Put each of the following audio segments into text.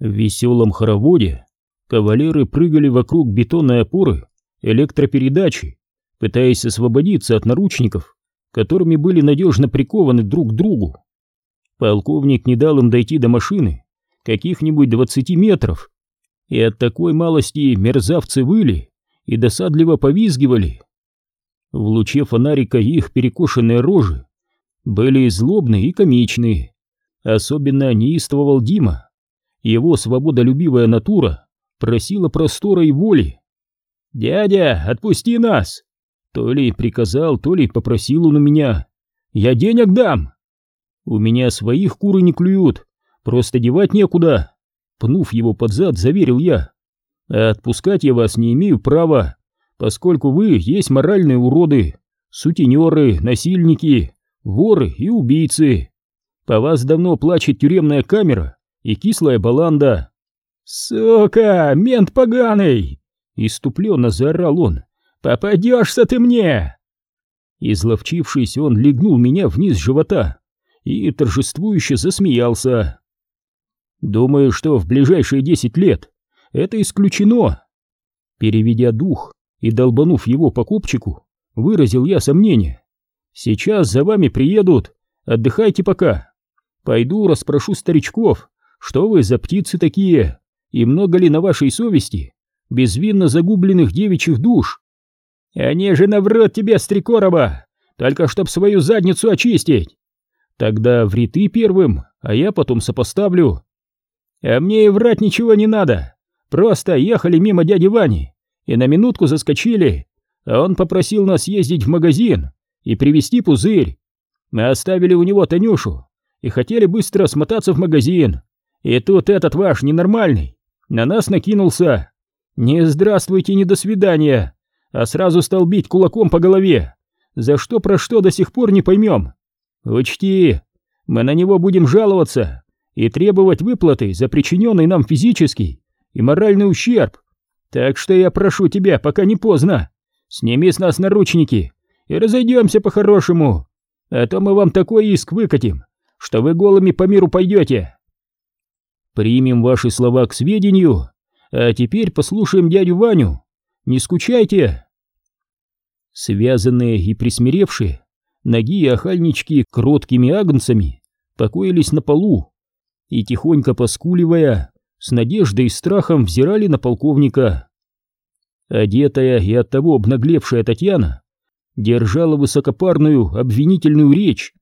В веселом хороводе кавалеры прыгали вокруг бетонной опоры электропередачи, пытаясь освободиться от наручников, которыми были надежно прикованы друг к другу. Полковник не дал им дойти до машины каких-нибудь двадцати метров, и от такой малости мерзавцы выли и досадливо повизгивали. В луче фонарика их перекошенные рожи были злобны и комичны. Особенно неистовал Дима. Его свободолюбивая натура просила простора и воли. «Дядя, отпусти нас!» То ли приказал, то ли попросил он у меня. «Я денег дам!» «У меня своих куры не клюют, просто девать некуда!» Пнув его под зад, заверил я. «А отпускать я вас не имею права, поскольку вы есть моральные уроды, сутенеры, насильники, воры и убийцы. По вас давно плачет тюремная камера и кислая баланда. «Сука, мент поганый!» — иступленно заорал он. «Попадешься ты мне!» Изловчившись, он легнул меня вниз живота и торжествующе засмеялся. «Думаю, что в ближайшие десять лет это исключено!» Переведя дух и долбанув его по копчику, выразил я сомнение. «Сейчас за вами приедут, отдыхайте пока. Пойду расспрошу старичков, что вы за птицы такие?» И много ли на вашей совести безвинно загубленных девичьих душ? Они же наврут тебе, Стрекорова, только чтоб свою задницу очистить. Тогда ври ты первым, а я потом сопоставлю. А мне и врать ничего не надо. Просто ехали мимо дяди Вани и на минутку заскочили, а он попросил нас ездить в магазин и привезти пузырь. Мы оставили у него Танюшу и хотели быстро смотаться в магазин. И тут этот ваш ненормальный на нас накинулся. Не здравствуйте, не до свидания, а сразу стал бить кулаком по голове. За что про что до сих пор не поймем. Учти, мы на него будем жаловаться и требовать выплаты за причиненный нам физический и моральный ущерб. Так что я прошу тебя, пока не поздно, сними с нас наручники и разойдемся по-хорошему, а то мы вам такой иск выкатим, что вы голыми по миру пойдете. Примем ваши слова к сведению, а теперь послушаем дядю Ваню. Не скучайте. Связанные и присмиревшие, ноги и охальнички кроткими агнцами покоились на полу и, тихонько поскуливая, с надеждой и страхом взирали на полковника. Одетая и оттого обнаглевшая Татьяна держала высокопарную обвинительную речь.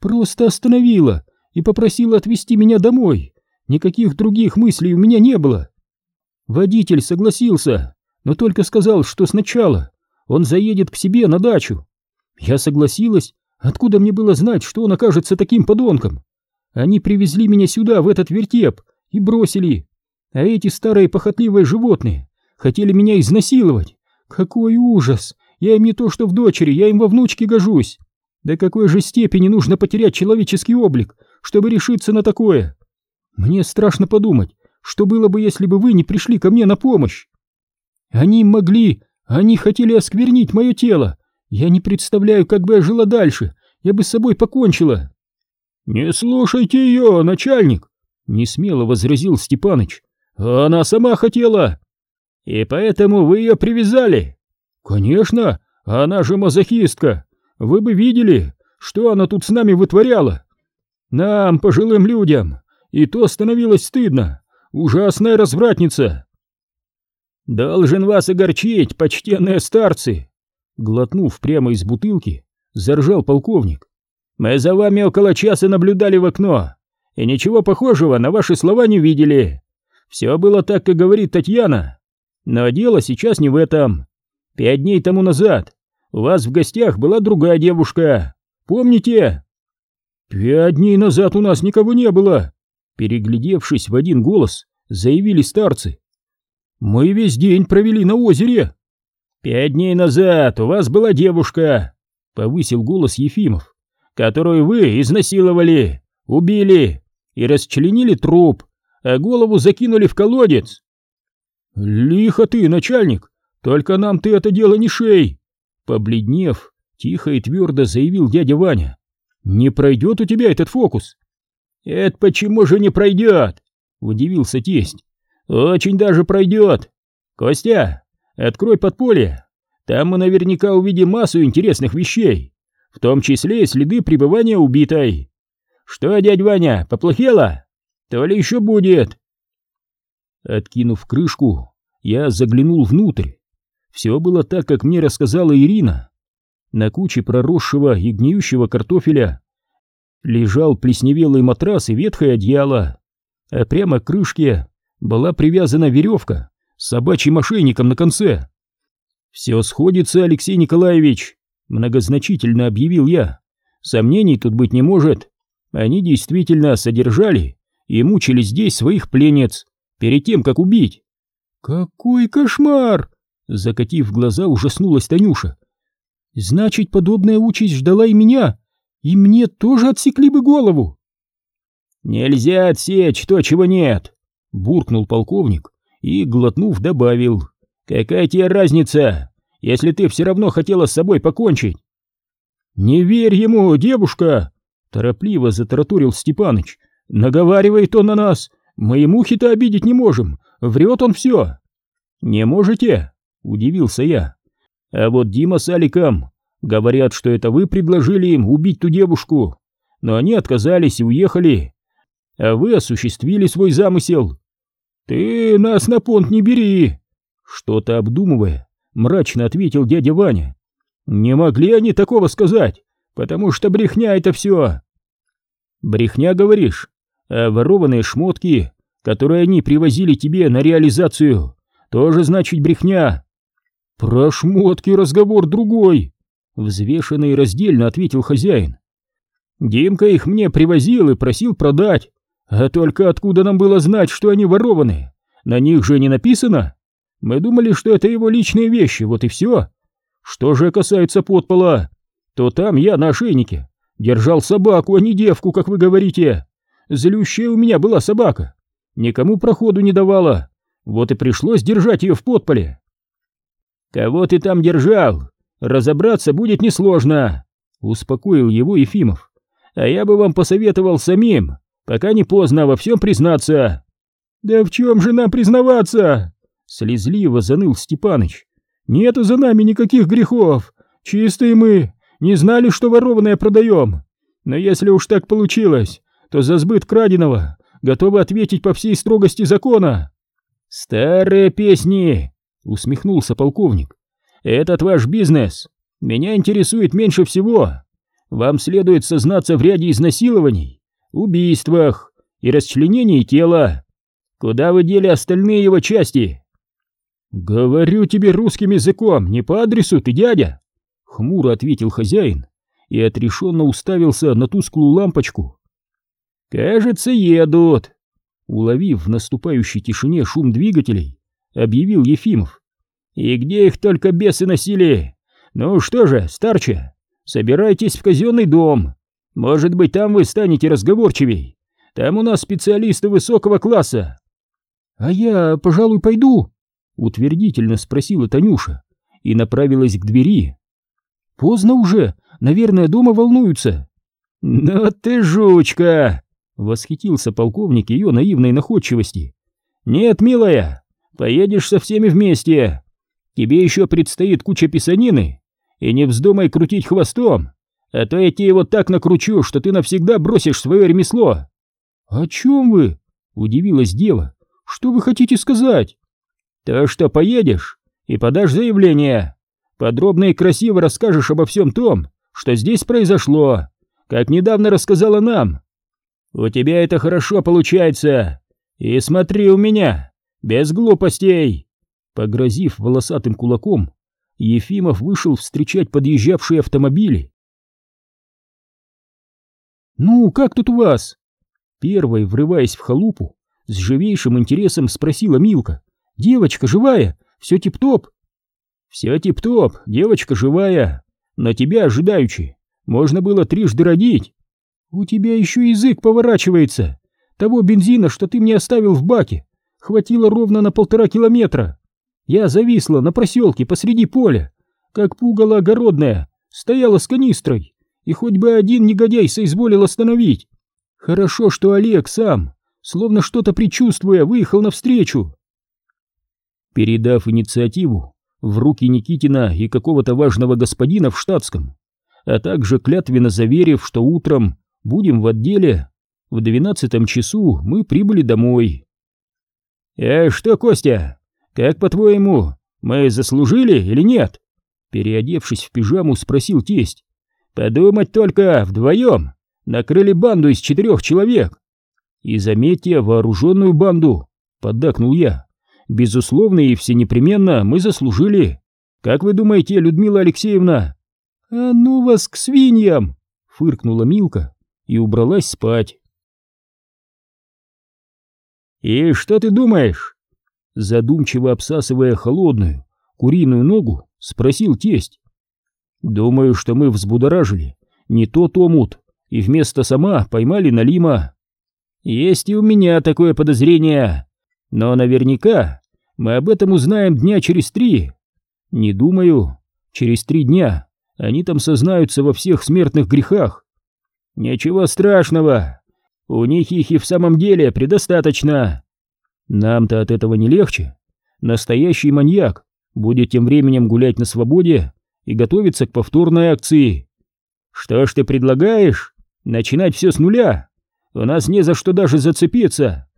«Просто остановила и попросила отвезти меня домой. Никаких других мыслей у меня не было. Водитель согласился, но только сказал, что сначала он заедет к себе на дачу. Я согласилась, откуда мне было знать, что он окажется таким подонком? Они привезли меня сюда, в этот вертеп, и бросили. А эти старые похотливые животные хотели меня изнасиловать. Какой ужас! Я им не то что в дочери, я им во внучке гожусь. До какой же степени нужно потерять человеческий облик, чтобы решиться на такое? Мне страшно подумать, что было бы, если бы вы не пришли ко мне на помощь. Они могли, они хотели осквернить мое тело. Я не представляю, как бы я жила дальше. Я бы с собой покончила. Не слушайте ее, начальник, не смело возразил Степаныч. Она сама хотела. И поэтому вы ее привязали. Конечно, она же мазохистка. Вы бы видели, что она тут с нами вытворяла. Нам, пожилым людям, и то становилось стыдно. Ужасная развратница. Должен вас огорчить, почтенные старцы. Глотнув прямо из бутылки, заржал полковник. Мы за вами около часа наблюдали в окно, и ничего похожего на ваши слова не видели. Все было так, как говорит Татьяна. Но дело сейчас не в этом. Пять дней тому назад у вас в гостях была другая девушка. Помните? Пять дней назад у нас никого не было, Переглядевшись в один голос, заявили старцы. «Мы весь день провели на озере!» «Пять дней назад у вас была девушка!» — повысил голос Ефимов. «Которую вы изнасиловали, убили и расчленили труп, а голову закинули в колодец!» «Лихо ты, начальник! Только нам ты это дело не шей!» Побледнев, тихо и твердо заявил дядя Ваня. «Не пройдет у тебя этот фокус!» «Это почему же не пройдет?» — удивился тесть. «Очень даже пройдет. Костя, открой подполье. Там мы наверняка увидим массу интересных вещей, в том числе следы пребывания убитой. Что, дядь Ваня, поплохело? То ли еще будет?» Откинув крышку, я заглянул внутрь. Все было так, как мне рассказала Ирина. На куче проросшего и гниющего картофеля лежал плесневелый матрас и ветхое одеяло, а прямо к крышке была привязана веревка с собачьим ошейником на конце. «Все сходится, Алексей Николаевич», — многозначительно объявил я. «Сомнений тут быть не может. Они действительно содержали и мучили здесь своих пленниц перед тем, как убить». «Какой кошмар!» — закатив глаза, ужаснулась Танюша. «Значит, подобная участь ждала и меня, и мне тоже отсекли бы голову!» «Нельзя отсечь то, чего нет!» — буркнул полковник и, глотнув, добавил. «Какая тебе разница, если ты все равно хотела с собой покончить?» «Не верь ему, девушка!» — торопливо затараторил Степаныч. «Наговаривает он на нас, мы и мухи-то обидеть не можем, врет он все!» «Не можете?» — удивился я. «А вот Дима с Аликом говорят, что это вы предложили им убить ту девушку, но они отказались и уехали, а вы осуществили свой замысел. Ты нас на понт не бери!» Что-то обдумывая, мрачно ответил дядя Ваня. «Не могли они такого сказать, потому что брехня это все!» «Брехня, говоришь? А ворованные шмотки, которые они привозили тебе на реализацию, тоже значит брехня!» «Про шмотки разговор другой!» Взвешенно и раздельно ответил хозяин. «Димка их мне привозил и просил продать, а только откуда нам было знать, что они ворованы? На них же не написано!» Мы думали, что это его личные вещи, вот и все. Что же касается подпола, то там я на ошейнике держал собаку, а не девку, как вы говорите. Злющая у меня была собака, никому проходу не давала, вот и пришлось держать ее в подполе. Кого ты там держал? Разобраться будет несложно, успокоил его Ефимов. А я бы вам посоветовал самим, пока не поздно во всем признаться. Да в чем же нам признаваться? Слезливо заныл Степаныч. «Нету за нами никаких грехов. Чистые мы. Не знали, что ворованное продаем. Но если уж так получилось, то за сбыт краденого готовы ответить по всей строгости закона». «Старые песни!» — усмехнулся полковник. «Этот ваш бизнес меня интересует меньше всего. Вам следует сознаться в ряде изнасилований, убийствах и расчленении тела. Куда вы дели остальные его части?» «Говорю тебе русским языком, не по адресу ты, дядя!» Хмуро ответил хозяин и отрешенно уставился на тусклую лампочку. «Кажется, едут!» Уловив в наступающей тишине шум двигателей, объявил Ефимов. «И где их только бесы носили? Ну что же, старче, собирайтесь в казенный дом. Может быть, там вы станете разговорчивей. Там у нас специалисты высокого класса». «А я, пожалуй, пойду», Утвердительно спросила Танюша и направилась к двери. «Поздно уже, наверное, дома волнуются». «Ну ты жучка!» — восхитился полковник ее наивной находчивости. «Нет, милая, поедешь со всеми вместе. Тебе еще предстоит куча писанины, и не вздумай крутить хвостом, а то я тебе вот так накручу, что ты навсегда бросишь свое ремесло». «О чем вы?» — удивилась дева. «Что вы хотите сказать?» То, что поедешь и подашь заявление. Подробно и красиво расскажешь обо всем том, что здесь произошло, как недавно рассказала нам. У тебя это хорошо получается. И смотри у меня, без глупостей. Погрозив волосатым кулаком, Ефимов вышел встречать подъезжавшие автомобили. «Ну, как тут у вас?» Первой, врываясь в халупу, с живейшим интересом спросила Милка. Девочка живая, все тип-топ. Все тип-топ, девочка живая, но тебя ожидаючи. Можно было трижды родить. У тебя еще язык поворачивается. Того бензина, что ты мне оставил в баке, хватило ровно на полтора километра. Я зависла на проселке посреди поля, как пугало огородная, стояла с канистрой, и хоть бы один негодяй соизволил остановить. Хорошо, что Олег сам словно что-то предчувствуя, выехал навстречу. Передав инициативу в руки Никитина и какого-то важного господина в штатском, а также клятвенно заверив, что утром будем в отделе, в двенадцатом часу мы прибыли домой. «Э, что, Костя, как по-твоему, мы заслужили или нет?» Переодевшись в пижаму, спросил тесть. «Подумать только, вдвоем накрыли банду из четырех человек. И заметьте, вооруженную банду, поддакнул я. Безусловно и всенепременно мы заслужили. Как вы думаете, Людмила Алексеевна? А ну вас к свиньям! Фыркнула Милка и убралась спать. «И что ты думаешь?» Задумчиво обсасывая холодную куриную ногу, спросил тесть. «Думаю, что мы взбудоражили не тот омут, и вместо сама поймали Налима. Есть и у меня такое подозрение, но наверняка мы об этом узнаем дня через три. Не думаю, через три дня они там сознаются во всех смертных грехах. Ничего страшного, у них их и в самом деле предостаточно. Нам-то от этого не легче. Настоящий маньяк будет тем временем гулять на свободе и готовиться к повторной акции. Что ж ты предлагаешь? Начинать все с нуля? У нас не за что даже зацепиться.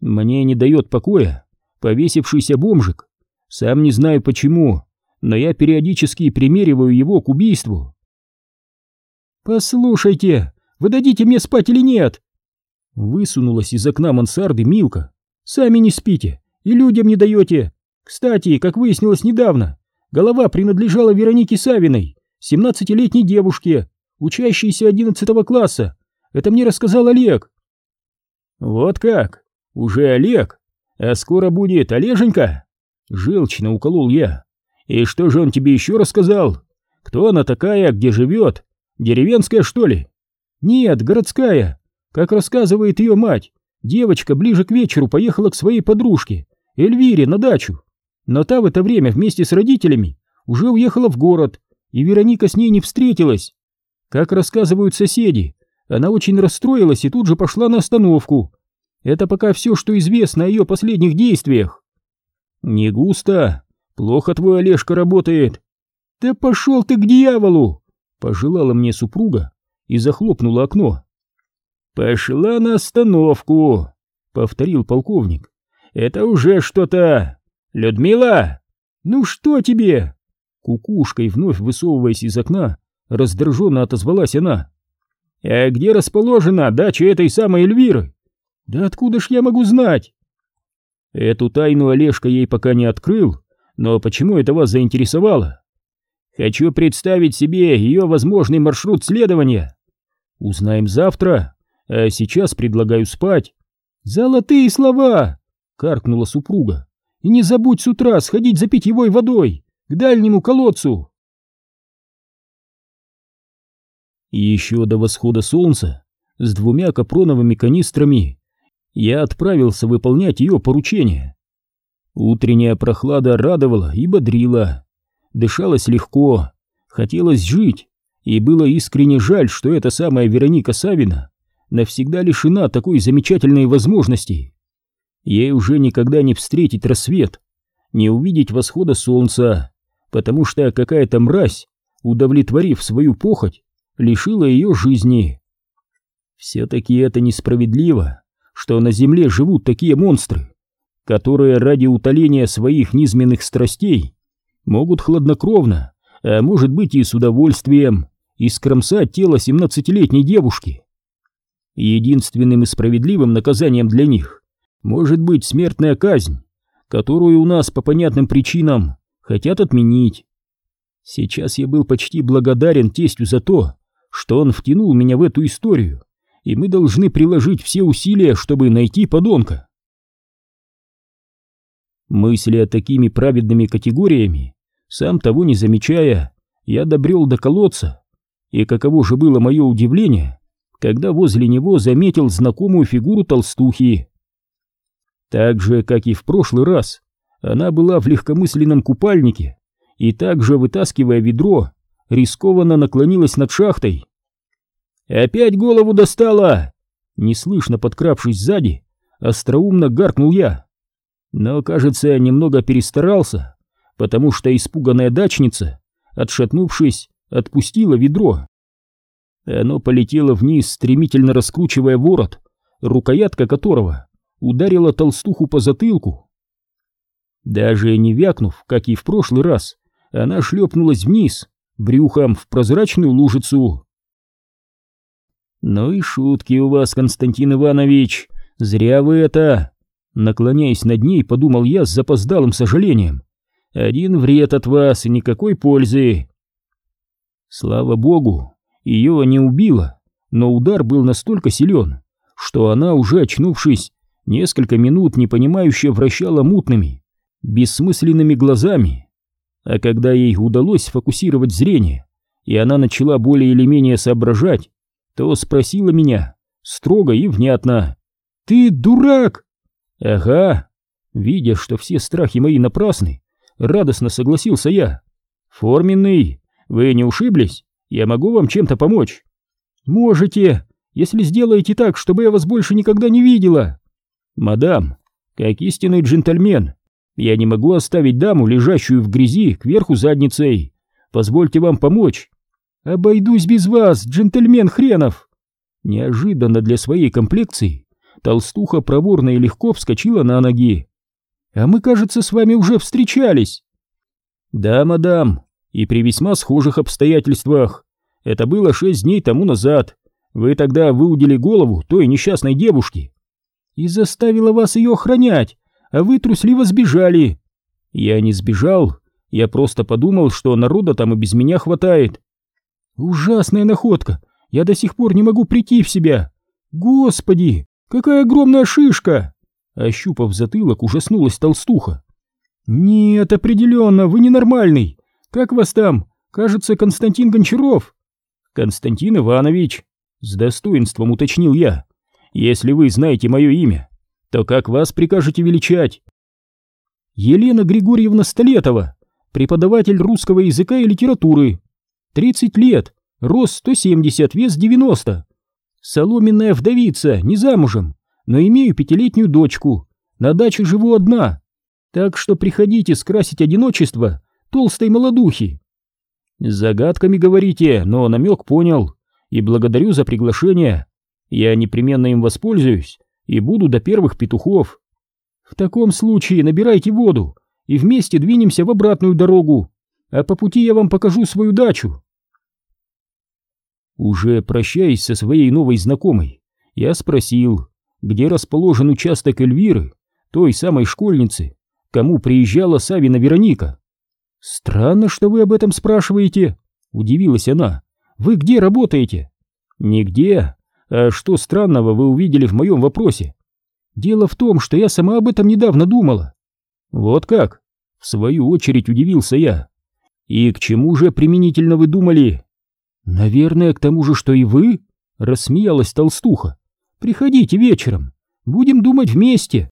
Мне не дает покоя повесившийся бомжик. Сам не знаю почему, но я периодически примериваю его к убийству. «Послушайте, вы дадите мне спать или нет?» Высунулась из окна мансарды Милка. «Сами не спите и людям не даете. Кстати, как выяснилось недавно, голова принадлежала Веронике Савиной, семнадцатилетней девушке, учащейся одиннадцатого класса. Это мне рассказал Олег». «Вот как? Уже Олег? А скоро будет Олеженька?» Желчно уколол я. «И что же он тебе еще рассказал? Кто она такая, где живет? Деревенская, что ли?» «Нет, городская. Как рассказывает ее мать, девочка ближе к вечеру поехала к своей подружке, Эльвире, на дачу. Но та в это время вместе с родителями уже уехала в город, и Вероника с ней не встретилась. Как рассказывают соседи, она очень расстроилась и тут же пошла на остановку. Это пока все, что известно о ее последних действиях. Не густо. Плохо твой Олежка работает. Да пошел ты к дьяволу! Пожелала мне супруга и захлопнула окно. «Пошла на остановку», — повторил полковник. «Это уже что-то... Людмила! Ну что тебе?» Кукушкой, вновь высовываясь из окна, раздраженно отозвалась она. «А где расположена дача этой самой Эльвиры?» «Да откуда ж я могу знать?» Эту тайну Олежка ей пока не открыл, но почему это вас заинтересовало? Хочу представить себе ее возможный маршрут следования. Узнаем завтра, а сейчас предлагаю спать. Золотые слова! Каркнула супруга. И не забудь с утра сходить за питьевой водой к дальнему колодцу. Еще до восхода солнца с двумя капроновыми канистрами я отправился выполнять ее поручение. Утренняя прохлада радовала и бодрила. Дышалось легко, хотелось жить, и было искренне жаль, что эта самая Вероника Савина навсегда лишена такой замечательной возможности. Ей уже никогда не встретить рассвет, не увидеть восхода солнца, потому что какая-то мразь, удовлетворив свою похоть, лишила ее жизни. Все-таки это несправедливо, что на земле живут такие монстры, которые ради утоления своих низменных страстей могут хладнокровно, а может быть и с удовольствием, искромсать тело семнадцатилетней девушки. Единственным и справедливым наказанием для них может быть смертная казнь, которую у нас по понятным причинам хотят отменить. Сейчас я был почти благодарен тестю за то, что он втянул меня в эту историю, и мы должны приложить все усилия, чтобы найти подонка. Мысля такими праведными категориями, сам того не замечая, я добрел до колодца, и каково же было мое удивление, когда возле него заметил знакомую фигуру толстухи. Так же, как и в прошлый раз, она была в легкомысленном купальнике и также, вытаскивая ведро, рискованно наклонилась над шахтой. «Опять голову достала!» Неслышно подкравшись сзади, остроумно гаркнул я. Но, кажется, немного перестарался, потому что испуганная дачница, отшатнувшись, отпустила ведро. Оно полетело вниз, стремительно раскручивая ворот, рукоятка которого ударила толстуху по затылку. Даже не вякнув, как и в прошлый раз, она шлепнулась вниз, брюхом в прозрачную лужицу. «Ну и шутки у вас, Константин Иванович, зря вы это...» Наклоняясь над ней, подумал я с запоздалым сожалением. «Один вред от вас и никакой пользы». Слава богу, ее не убило, но удар был настолько силен, что она, уже очнувшись, несколько минут непонимающе вращала мутными, бессмысленными глазами. А когда ей удалось сфокусировать зрение, и она начала более или менее соображать, то спросила меня строго и внятно. «Ты дурак!» «Ага!» Видя, что все страхи мои напрасны, радостно согласился я. «Форменный, вы не ушиблись? Я могу вам чем-то помочь?» «Можете, если сделаете так, чтобы я вас больше никогда не видела!» «Мадам, как истинный джентльмен, я не могу оставить даму, лежащую в грязи, кверху задницей. Позвольте вам помочь. «Обойдусь без вас, джентльмен хренов!» Неожиданно для своей комплекции толстуха проворно и легко вскочила на ноги. «А мы, кажется, с вами уже встречались!» «Да, мадам, и при весьма схожих обстоятельствах. Это было шесть дней тому назад. Вы тогда выудили голову той несчастной девушки и заставила вас ее охранять, а вы трусливо сбежали. Я не сбежал, я просто подумал, что народа там и без меня хватает. Ужасная находка! Я до сих пор не могу прийти в себя! Господи, какая огромная шишка!» Ощупав затылок, ужаснулась толстуха. «Нет, определенно, вы ненормальный! Как вас там? Кажется, Константин Гончаров!» «Константин Иванович!» С достоинством уточнил я. «Если вы знаете мое имя, то как вас прикажете величать?» «Елена Григорьевна Столетова, преподаватель русского языка и литературы», 30 лет, рост 170, вес 90. Соломенная вдовица, не замужем, но имею пятилетнюю дочку. На даче живу одна. Так что приходите скрасить одиночество толстой молодухи. Загадками говорите, но намек понял. И благодарю за приглашение. Я непременно им воспользуюсь и буду до первых петухов. В таком случае набирайте воду и вместе двинемся в обратную дорогу а по пути я вам покажу свою дачу. Уже прощаясь со своей новой знакомой, я спросил, где расположен участок Эльвиры, той самой школьницы, кому приезжала Савина Вероника. «Странно, что вы об этом спрашиваете», — удивилась она. «Вы где работаете?» «Нигде. А что странного вы увидели в моем вопросе?» «Дело в том, что я сама об этом недавно думала». «Вот как?» — в свою очередь удивился я. «И к чему же применительно вы думали?» «Наверное, к тому же, что и вы?» — рассмеялась толстуха. «Приходите вечером, будем думать вместе».